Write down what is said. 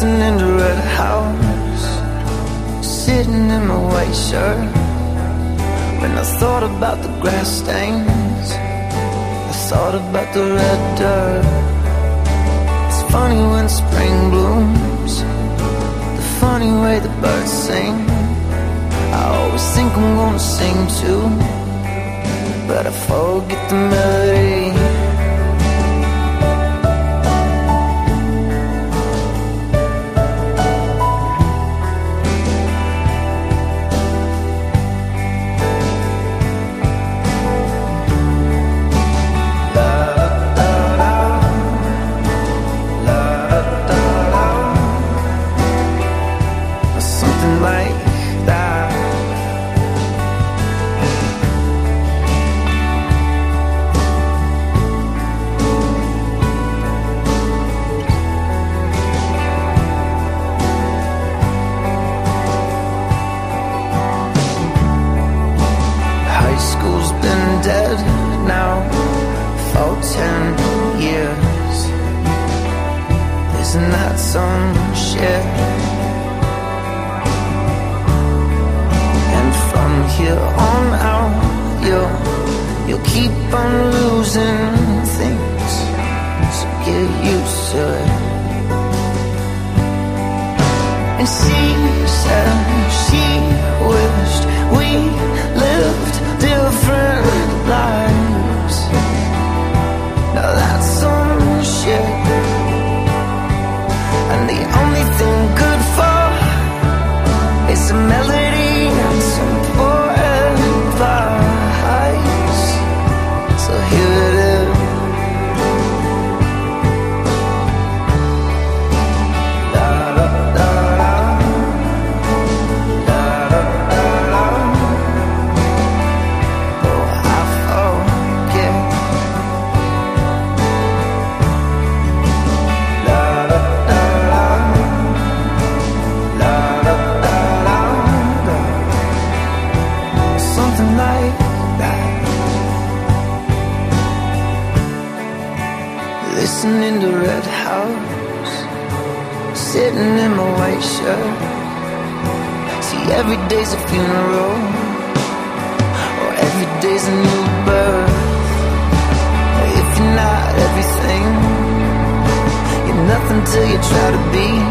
listening to Red House, sitting in my white shirt. When I thought about the grass stains, I thought about the red dirt. It's funny when spring blooms, the funny way the birds sing. I always think I'm gonna sing too, but I forget the melody. Something like that. High school's been dead now for ten years. Isn't that some shit? Here on out, you'll you'll keep on losing things. So get used to it. And she said she that. Listening to Red House, sitting in my white shirt. See, every day's a funeral, or every day's a new birth. If you're not everything, you're nothing till you try to be.